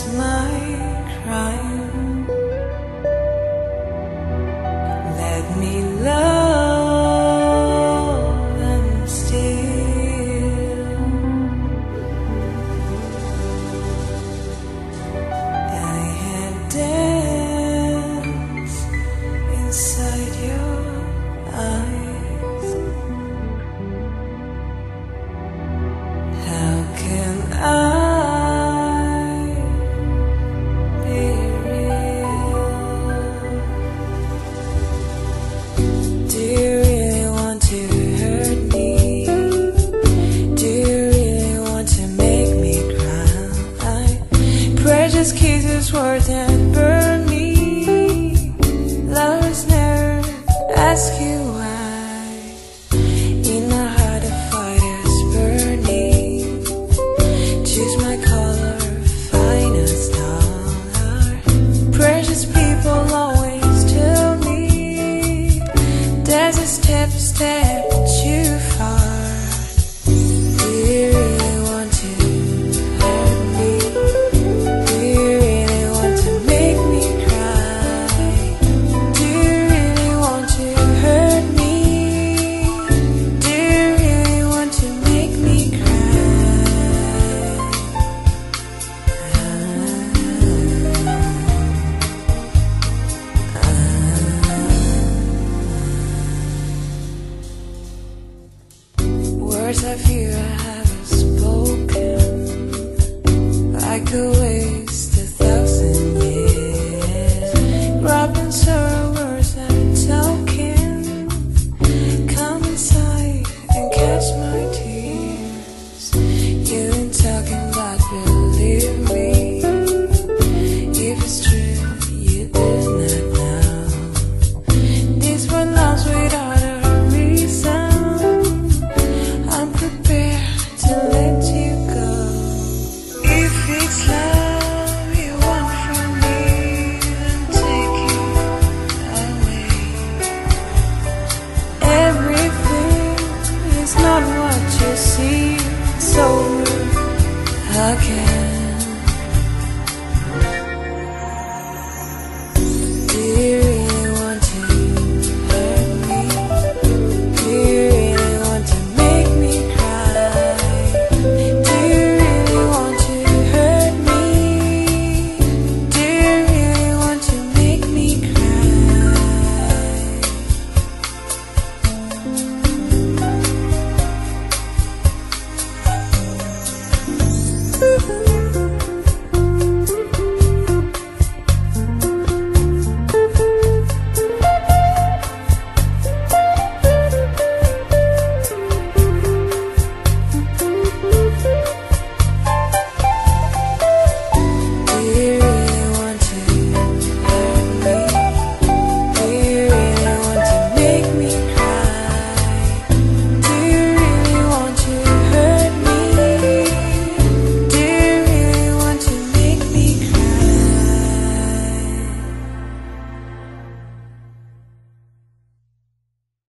is my crime. his kisses were down. Words I fear I haven't spoken like a again.